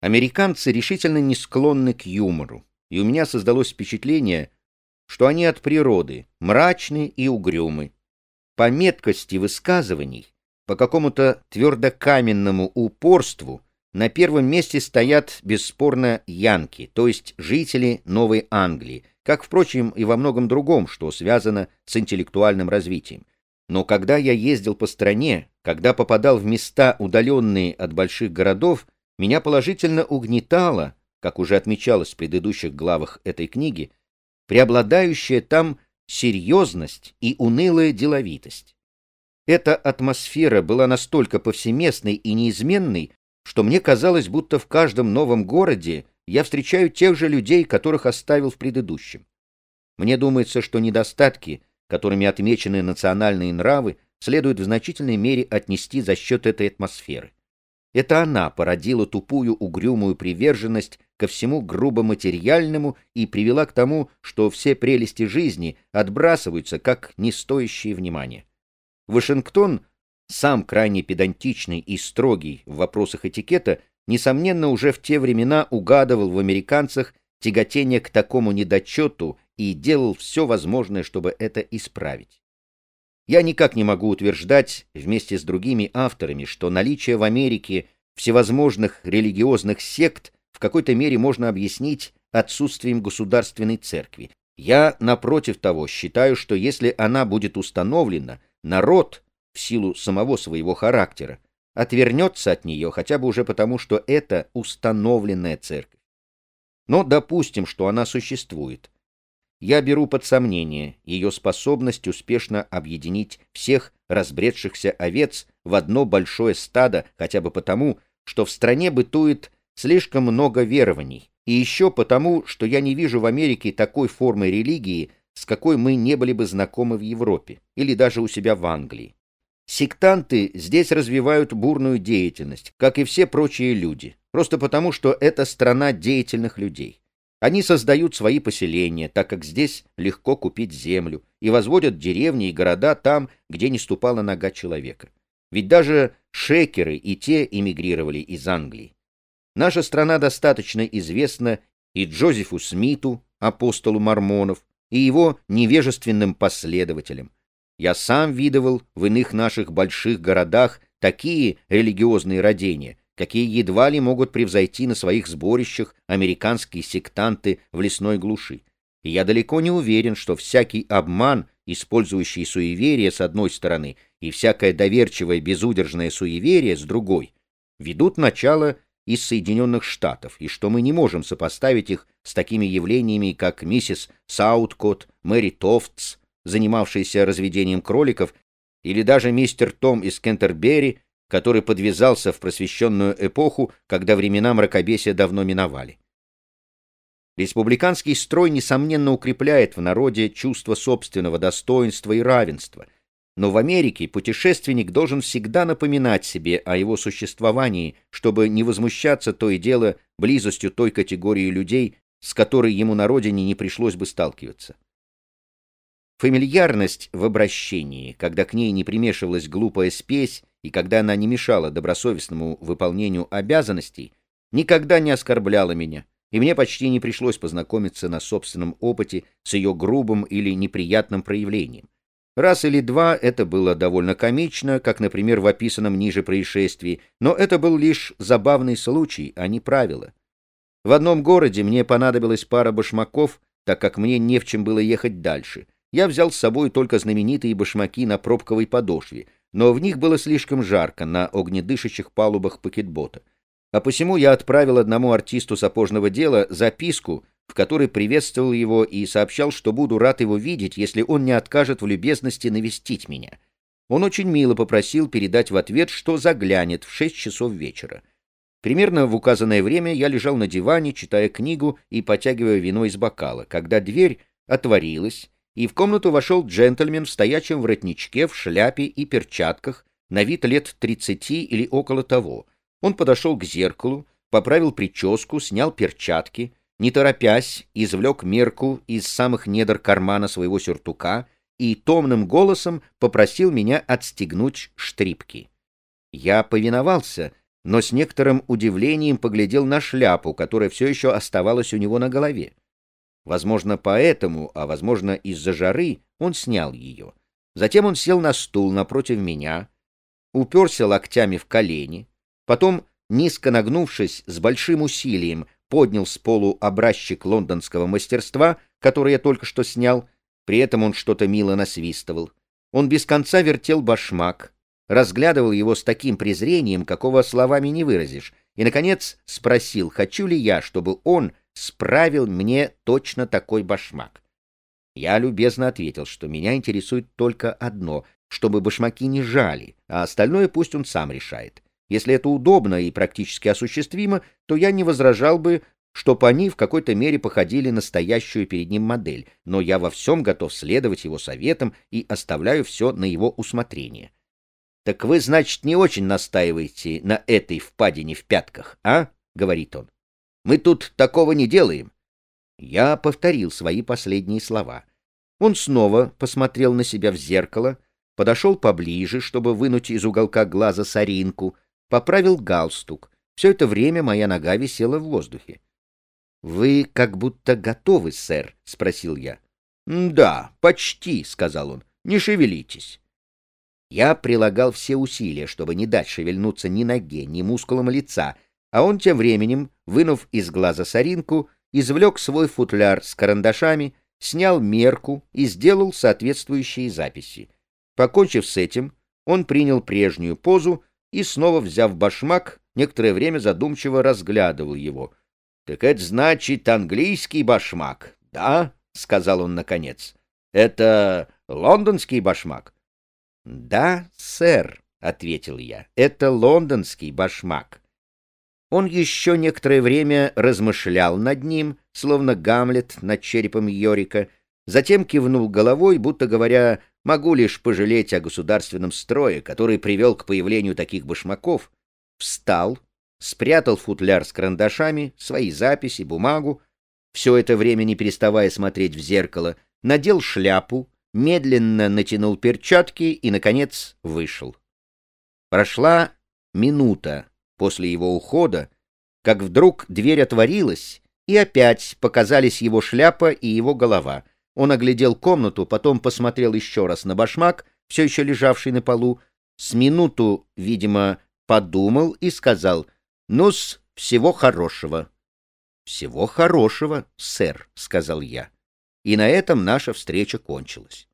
Американцы решительно не склонны к юмору, и у меня создалось впечатление, что они от природы мрачны и угрюмы. По меткости высказываний, по какому-то твердокаменному упорству на первом месте стоят бесспорно янки, то есть жители Новой Англии, как, впрочем, и во многом другом, что связано с интеллектуальным развитием. Но когда я ездил по стране, когда попадал в места, удаленные от больших городов, меня положительно угнетало, как уже отмечалось в предыдущих главах этой книги, преобладающая там серьезность и унылая деловитость. Эта атмосфера была настолько повсеместной и неизменной, что мне казалось, будто в каждом новом городе я встречаю тех же людей, которых оставил в предыдущем. Мне думается, что недостатки, которыми отмечены национальные нравы, следует в значительной мере отнести за счет этой атмосферы. Это она породила тупую угрюмую приверженность ко всему грубо материальному и привела к тому, что все прелести жизни отбрасываются как не стоящие внимания. Вашингтон, сам крайне педантичный и строгий в вопросах этикета, несомненно, уже в те времена угадывал в американцах тяготение к такому недочету и делал все возможное, чтобы это исправить. Я никак не могу утверждать вместе с другими авторами, что наличие в Америке всевозможных религиозных сект в какой-то мере можно объяснить отсутствием государственной церкви. Я, напротив того, считаю, что если она будет установлена, народ, в силу самого своего характера, отвернется от нее хотя бы уже потому, что это установленная церковь. Но допустим, что она существует. Я беру под сомнение ее способность успешно объединить всех разбредшихся овец в одно большое стадо, хотя бы потому, что в стране бытует слишком много верований, и еще потому, что я не вижу в Америке такой формы религии, с какой мы не были бы знакомы в Европе или даже у себя в Англии. Сектанты здесь развивают бурную деятельность, как и все прочие люди, просто потому, что это страна деятельных людей. Они создают свои поселения, так как здесь легко купить землю, и возводят деревни и города там, где не ступала нога человека. Ведь даже шекеры и те эмигрировали из Англии. Наша страна достаточно известна и Джозефу Смиту, апостолу мормонов, и его невежественным последователям. Я сам видывал в иных наших больших городах такие религиозные родения, какие едва ли могут превзойти на своих сборищах американские сектанты в лесной глуши. И я далеко не уверен, что всякий обман, использующий суеверие с одной стороны, и всякое доверчивое безудержное суеверие с другой, ведут начало из Соединенных Штатов, и что мы не можем сопоставить их с такими явлениями, как миссис Сауткот, Мэри Тофтс, занимавшаяся разведением кроликов, или даже мистер Том из Кентербери, который подвязался в просвещенную эпоху, когда времена мракобесия давно миновали. Республиканский строй, несомненно, укрепляет в народе чувство собственного достоинства и равенства, но в Америке путешественник должен всегда напоминать себе о его существовании, чтобы не возмущаться то и дело близостью той категории людей, с которой ему на родине не пришлось бы сталкиваться. Фамильярность в обращении, когда к ней не примешивалась глупая спесь и когда она не мешала добросовестному выполнению обязанностей, никогда не оскорбляла меня, и мне почти не пришлось познакомиться на собственном опыте с ее грубым или неприятным проявлением. Раз или два это было довольно комично, как, например, в описанном ниже происшествии, но это был лишь забавный случай, а не правило. В одном городе мне понадобилась пара башмаков, так как мне не в чем было ехать дальше — я взял с собой только знаменитые башмаки на пробковой подошве, но в них было слишком жарко на огнедышащих палубах пакетбота. А посему я отправил одному артисту сапожного дела записку, в которой приветствовал его и сообщал, что буду рад его видеть, если он не откажет в любезности навестить меня. Он очень мило попросил передать в ответ, что заглянет в шесть часов вечера. Примерно в указанное время я лежал на диване, читая книгу и потягивая вино из бокала, когда дверь отворилась, и в комнату вошел джентльмен в стоячем воротничке, в шляпе и перчатках, на вид лет тридцати или около того. Он подошел к зеркалу, поправил прическу, снял перчатки, не торопясь, извлек мерку из самых недр кармана своего сюртука и томным голосом попросил меня отстегнуть штрипки. Я повиновался, но с некоторым удивлением поглядел на шляпу, которая все еще оставалась у него на голове. Возможно, поэтому, а возможно, из-за жары, он снял ее. Затем он сел на стул напротив меня, уперся локтями в колени, потом, низко нагнувшись, с большим усилием поднял с полу образчик лондонского мастерства, который я только что снял, при этом он что-то мило насвистывал. Он без конца вертел башмак, разглядывал его с таким презрением, какого словами не выразишь, и, наконец, спросил, хочу ли я, чтобы он справил мне точно такой башмак. Я любезно ответил, что меня интересует только одно, чтобы башмаки не жали, а остальное пусть он сам решает. Если это удобно и практически осуществимо, то я не возражал бы, чтоб они в какой-то мере походили на стоящую перед ним модель, но я во всем готов следовать его советам и оставляю все на его усмотрение. «Так вы, значит, не очень настаиваете на этой впадине в пятках, а?» — говорит он. «Мы тут такого не делаем». Я повторил свои последние слова. Он снова посмотрел на себя в зеркало, подошел поближе, чтобы вынуть из уголка глаза соринку, поправил галстук. Все это время моя нога висела в воздухе. — Вы как будто готовы, сэр? — спросил я. — Да, почти, — сказал он. — Не шевелитесь. Я прилагал все усилия, чтобы не дать шевельнуться ни ноге, ни мускулам лица, а он тем временем, вынув из глаза соринку, извлек свой футляр с карандашами, снял мерку и сделал соответствующие записи. Покончив с этим, он принял прежнюю позу и, снова взяв башмак, некоторое время задумчиво разглядывал его. — Так это значит английский башмак, да? — сказал он наконец. — Это лондонский башмак? «Да, сэр», — ответил я, — «это лондонский башмак». Он еще некоторое время размышлял над ним, словно Гамлет над черепом Йорика, затем кивнул головой, будто говоря, «могу лишь пожалеть о государственном строе, который привел к появлению таких башмаков», встал, спрятал футляр с карандашами, свои записи, бумагу, все это время не переставая смотреть в зеркало, надел шляпу, медленно натянул перчатки и, наконец, вышел. Прошла минута после его ухода, как вдруг дверь отворилась, и опять показались его шляпа и его голова. Он оглядел комнату, потом посмотрел еще раз на башмак, все еще лежавший на полу, с минуту, видимо, подумал и сказал «Ну-с, всего хорошего». «Всего хорошего, сэр», — сказал я. И на этом наша встреча кончилась.